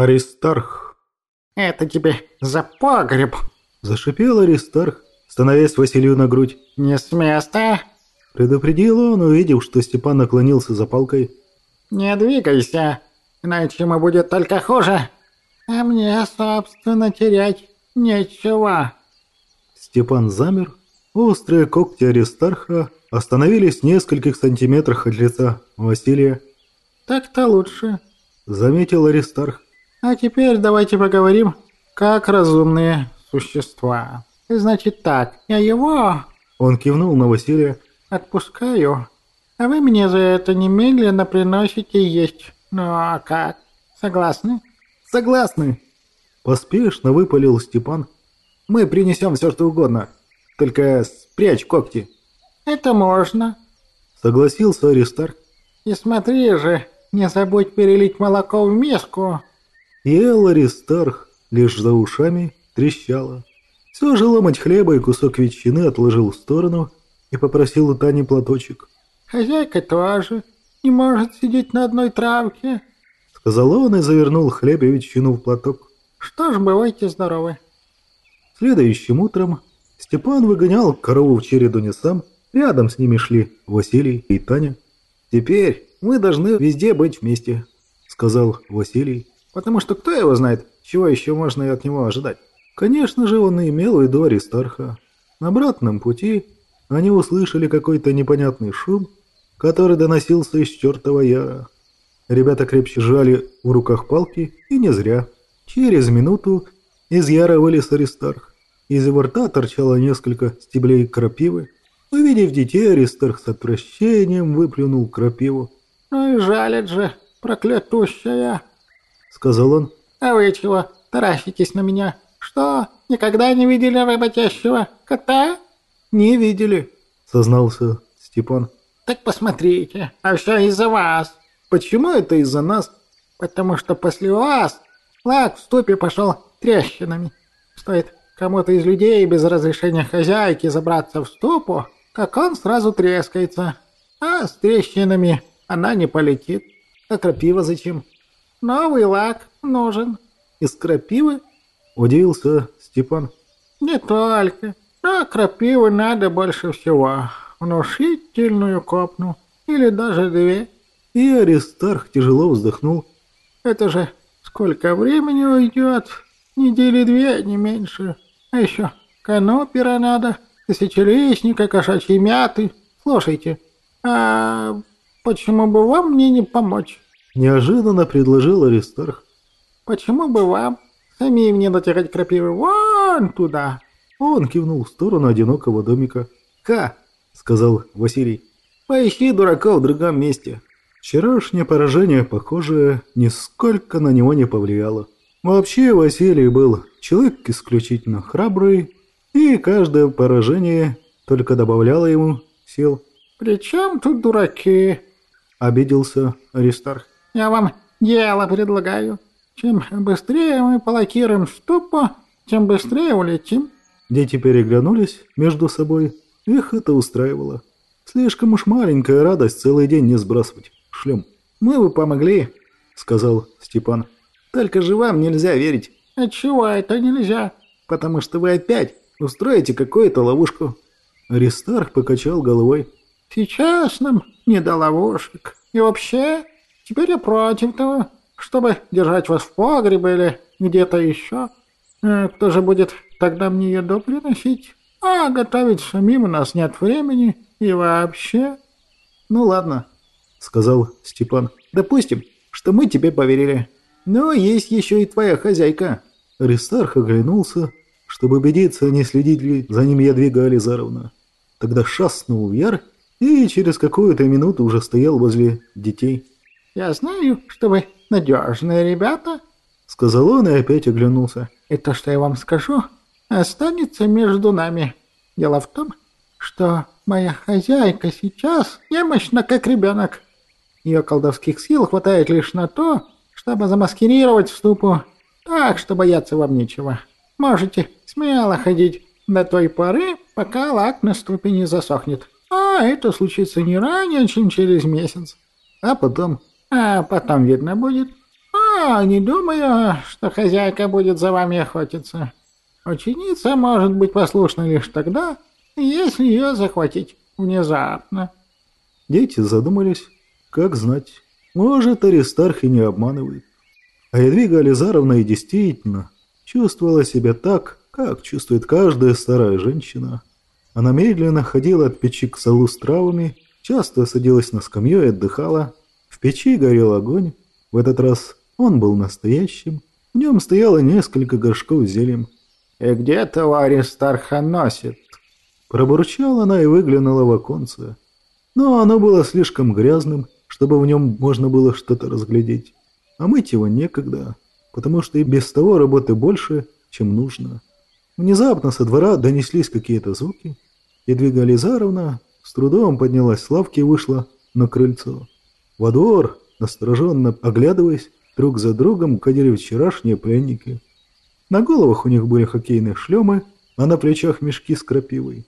Аристарх. Это тебе за погреб. Зашипел Аристарх, становясь Василию на грудь. Не с места. Предупредил он, увидев, что Степан наклонился за палкой. Не двигайся, иначе ему будет только хуже. А мне, собственно, терять нечего. Степан замер. Острые когти Аристарха остановились в нескольких сантиметрах от лица Василия. «Так-то лучше», — заметил Аристарх. «А теперь давайте поговорим, как разумные существа. Значит так, я его...» Он кивнул на Василия. «Отпускаю, а вы мне за это немедленно приносите есть. Ну а как? Согласны?» «Согласны!» Поспешно выпалил Степан. «Мы принесем все, что угодно. Только спрячь когти». «Это можно», — согласился Аристарх. «И смотри же, не забудь перелить молоко в миску». Ел Аристарх лишь за ушами трещало. Все же ломать хлеба и кусок ветчины отложил в сторону и попросил у Тани платочек. «Хозяйка тоже не может сидеть на одной травке», — сказал он и завернул хлеб и ветчину в платок. «Что ж, бывайте здоровы». Следующим утром Степан выгонял корову в череду не сам, рядом с ними шли Василий и Таня. «Теперь мы должны везде быть вместе», — сказал Василий. «Потому что кто его знает, чего еще можно от него ожидать?» Конечно же, он и имел в виду Аристарха. На обратном пути они услышали какой-то непонятный шум, который доносился из чертова яра. Ребята крепче сжали в руках палки, и не зря. Через минуту из яра вылез Аристарх. Из его рта торчало несколько стеблей крапивы. Увидев детей, Аристарх с отвращением выплюнул крапиву. «Ну и жалит же, проклятущая!» — сказал он. «А вы чего таращитесь на меня? Что, никогда не видели работящего кота?» «Не видели», — сознался Степан. «Так посмотрите, а все из-за вас». «Почему это из-за нас?» «Потому что после вас лак в ступе пошел трещинами. Стоит кому-то из людей без разрешения хозяйки забраться в ступу, как он сразу трескается. А с трещинами она не полетит. А крапива зачем? Новый лак нужен. Из крапивы? Удивился Степан. Не только. А крапивы надо больше всего. Внушительную копну. Или даже две. И Аристарх тяжело вздохнул. Это же сколько времени уйдет? Недели две, не меньше. А еще конопера надо, тысячелистника, кошачьей мяты. Слушайте, а почему бы вам мне не помочь? Неожиданно предложил Аристарх. Почему бы вам самим не натирать крапивы вон туда? Он кивнул в сторону одинокого домика. «Ха!» — сказал Василий. «Поищи дурака в другом месте». Вчерашнее поражение, похоже, нисколько на него не повлияло. Вообще, Василий был человек исключительно храбрый, и каждое поражение только добавляло ему сил. «При чем тут дураки?» — обиделся Аристарх. «Я вам дело предлагаю. Чем быстрее мы полакируем ступу, тем быстрее улетим». Дети переглянулись между собой. Их это устраивало. Слишком уж маленькая радость целый день не сбрасывать шлем. «Мы бы помогли», — сказал Степан. «Только же вам нельзя верить». «А чего это нельзя?» «Потому что вы опять устроите какую-то ловушку». Аристарх покачал головой. «Сейчас нам не до ловушек. И вообще, теперь я против того, чтобы держать вас в погребе или где-то еще. Э, кто же будет тогда мне еду приносить? А готовить самим у нас нет времени и вообще...» «Ну ладно», — сказал Степан. «Допустим, что мы тебе поверили. Но есть еще и твоя хозяйка». Аристарх оглянулся, чтобы убедиться, не следит ли за ним Ядвига Ализаровна. Тогда шастнул в яр и через какую-то минуту уже стоял возле детей. «Я знаю, что вы надежные ребята», — сказал он и опять оглянулся. «И то, что я вам скажу, останется между нами. Дело в том, что моя хозяйка сейчас немощна, как ребенок. Ее колдовских сил хватает лишь на то, чтобы замаскировать ступу, так что бояться вам нечего. Можете смело ходить до той поры, пока лак на ступе не засохнет. А это случится не ранее, чем через месяц. А потом... А потом видно будет. Но не думаю, что хозяйка будет за вами охотиться. Ученица может быть послушна лишь тогда, если ее захватить внезапно. Дети задумались, как знать. Может, Аристарх и не обманывает. А Едвига Ализаровна и действительно чувствовала себя так, как чувствует каждая старая женщина. Она медленно ходила от печи к столу с травами, часто садилась на скамью и отдыхала. Печи горел огонь. В этот раз он был настоящим. В нем стояло несколько горшков с зельем. «И где того Аристарха носит?» Пробурчала она и выглянула в оконце. Но оно было слишком грязным, чтобы в нем можно было что-то разглядеть. А мыть его некогда, потому что и без того работы больше, чем нужно. Внезапно со двора донеслись какие-то звуки. Едвига Лизаровна с трудом поднялась с лавки и вышла на крыльцо. Во двор, настороженно оглядываясь, друг за другом ходили вчерашние пленники. На головах у них были хоккейные шлемы, а на плечах мешки с крапивой.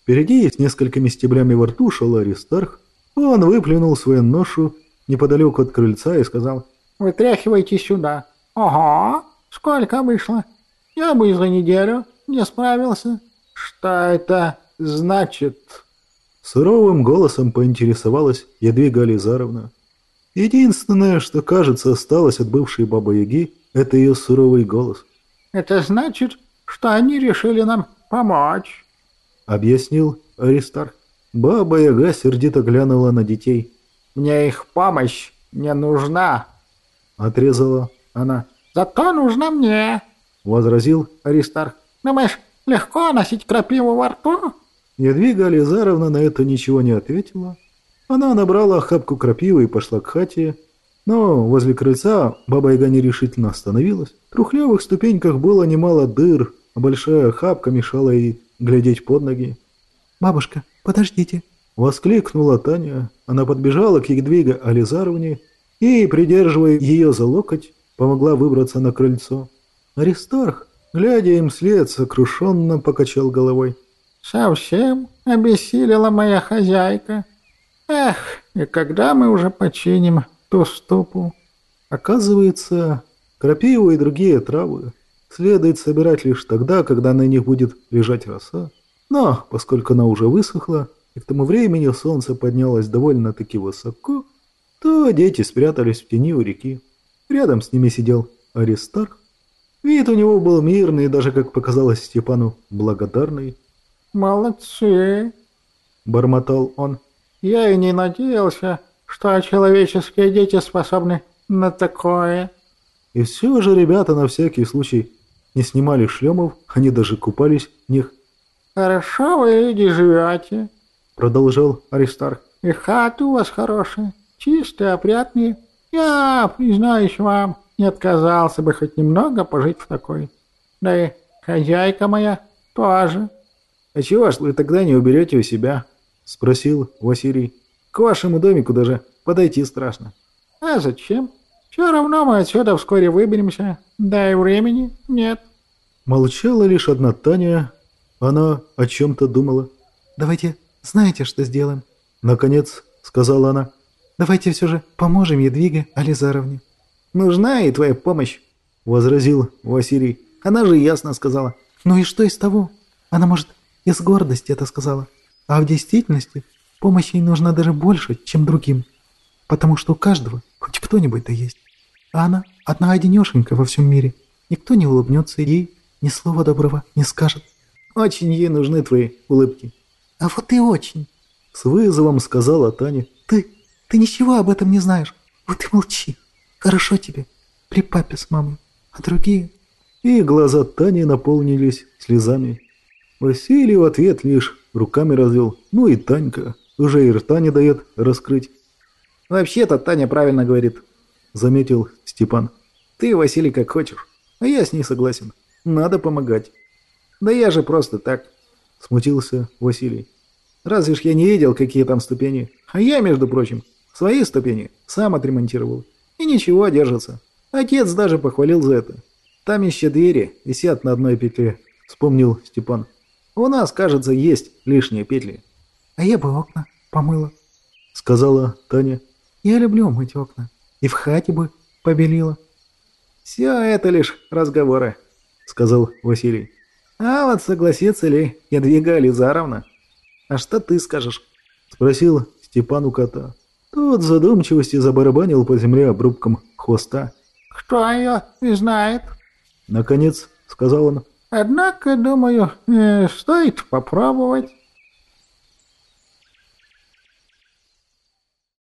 Впереди с несколькими стеблями во рту шел Аристарх. Он выплюнул свою ношу неподалеку от крыльца и сказал Вытряхивайте сюда. Ого, сколько вышло? Я бы за неделю не справился. Что это значит? Суровым голосом поинтересовалась Ядвига Ализаровна. Единственное, что, кажется, осталось от бывшей Бабы-Яги, это ее суровый голос. «Это значит, что они решили нам помочь», — объяснил Аристарх. Баба-Яга сердито глянула на детей. «Мне их помощь не нужна», — отрезала она. «Зато нужно мне», — возразил Аристарх. «Думаешь, легко носить крапиву во рту?» Едвига Ализаровна на это ничего не ответила. Она набрала охапку крапивы и пошла к хате, но возле крыльца баба Яга нерешительно остановилась. В трухлявых ступеньках было немало дыр, а большая охапка мешала ей глядеть под ноги. «Бабушка, подождите!» — воскликнула Таня. Она подбежала к Едвиге Ализаровне и, придерживая ее за локоть, помогла выбраться на крыльцо. Аристарх, глядя им след, сокрушенно покачал головой. «Совсем обессилила моя хозяйка. Эх, и когда мы уже починим ту ступу?» Оказывается, крапиву и другие травы следует собирать лишь тогда, когда на них будет лежать роса. Но, поскольку она уже высохла, и к тому времени солнце поднялось довольно-таки высоко, то дети спрятались в тени у реки. Рядом с ними сидел Аристарх. Вид у него был мирный даже, как показалось Степану, благодарный. «Молодцы!» — бормотал он. «Я и не надеялся, что человеческие дети способны на такое». И все же ребята на всякий случай не снимали шлемов, они даже купались в них. «Хорошо вы люди живете», — продолжал Аристарх. «И хаты у вас хорошие чистые, опрятные. Я, признаюсь вам, не отказался бы хоть немного пожить в такой. Да и хозяйка моя тоже. — А чего ж вы тогда не уберете у себя? — спросил Василий. — К вашему домику даже подойти страшно. — А зачем? Все равно мы отсюда вскоре выберемся. Да и времени нет. Молчала лишь одна Таня. Она о чем-то думала. «Давайте, знаете, что сделаем?» Наконец, сказала она. Давайте все же поможем Едвиге Ализаровне». «Нужна и твоя помощь», — возразил Василий. «Она же ясно сказала». «Ну и что из того? Она, может, из гордости это сказала. А в действительности помощь ей нужна даже больше, чем другим. Потому что у каждого хоть кто-нибудь-то есть. А она одна-одинешенька во всем мире. Никто не улыбнется ей, ни слова доброго не скажет. Очень ей нужны твои улыбки. А вот и очень. С вызовом сказала Таня. Ты ты ничего об этом не знаешь. Вот и молчи. Хорошо тебе. При папе с мамой. А другие...» И глаза Тани наполнились слезами. Василий в ответ лишь руками развел. Ну и Танька уже и рта не дает раскрыть. «Вообще-то Таня правильно говорит», — заметил Степан. «Ты, Василий, как хочешь, а я с ней согласен. Надо помогать». «Да я же просто так», — смутился Василий. «Разве ж я не видел, какие там ступени? А я, между прочим, Свои ступени сам отремонтировал. И ничего, держится. Отец даже похвалил за это. Там еще двери висят на одной петле, вспомнил Степан. У нас, кажется, есть лишние петли. А я бы окна помыла, сказала Таня. Я люблю мыть окна. И в хате бы побелила. Все это лишь разговоры, сказал Василий. А вот согласится ли Ядвига Ализаровна? А что ты скажешь? Спросил Степан у кота. Тот задумчивости забарабанил по земле обрубком хвоста. «Кто ее не знает?» Наконец, сказал он. «Однако, думаю, э, стоит попробовать».